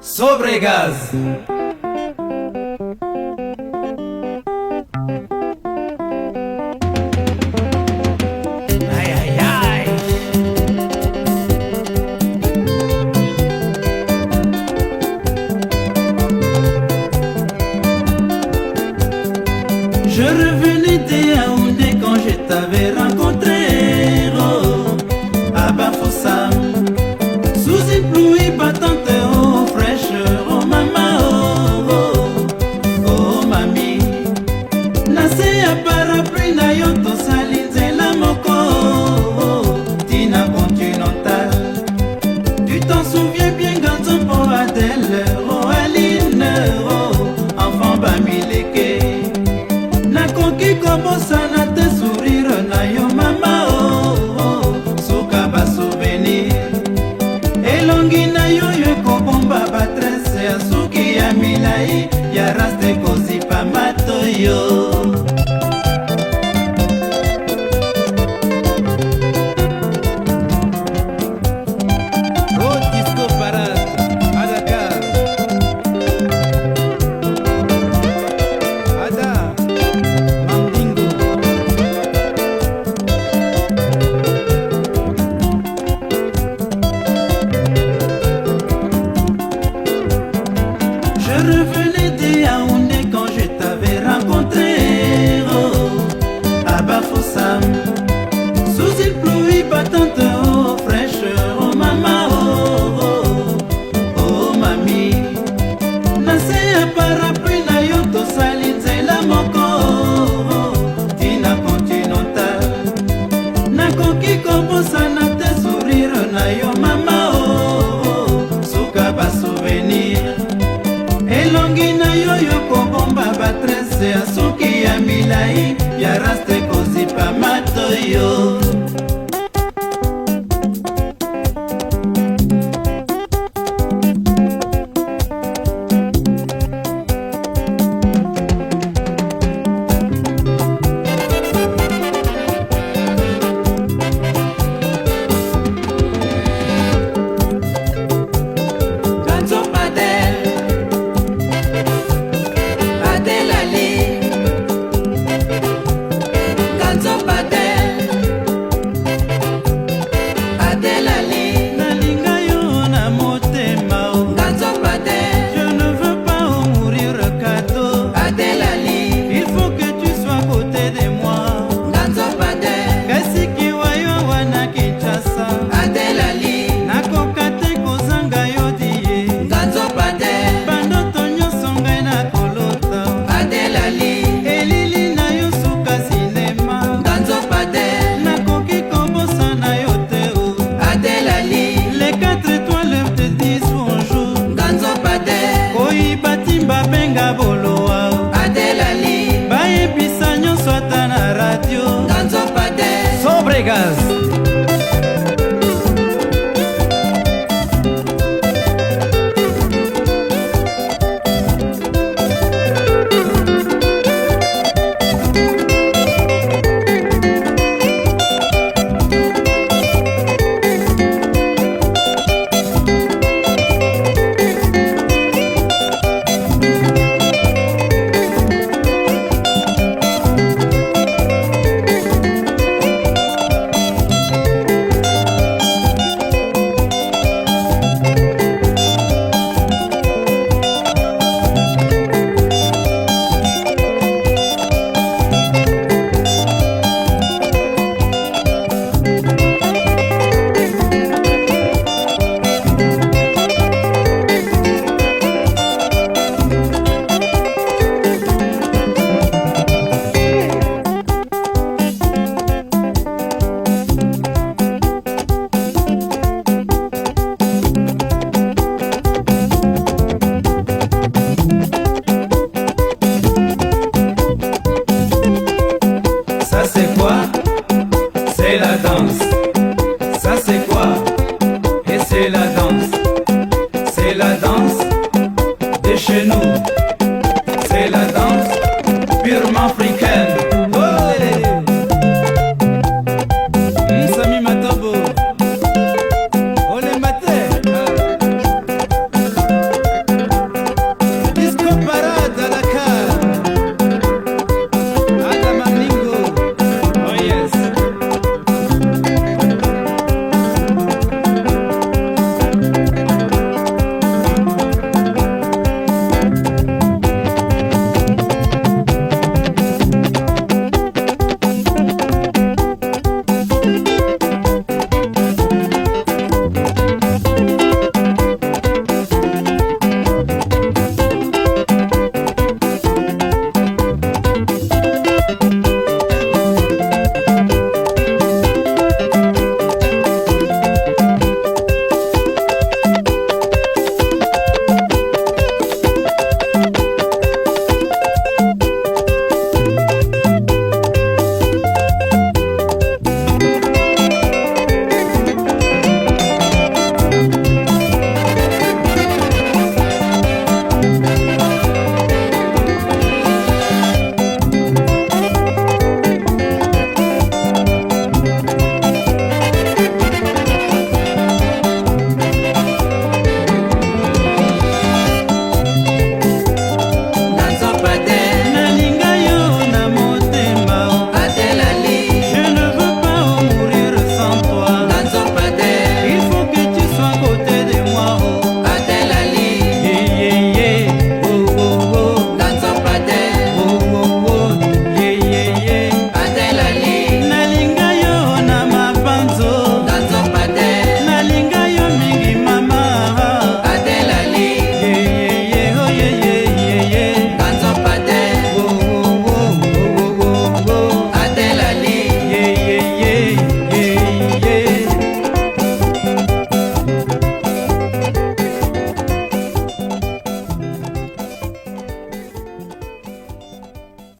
Sobre. Je revenais des Yaoundé quand je t'avais ya rastre kozipa matoyo milai ya rasta ekozipama toyo Vegas. Pirma Fria.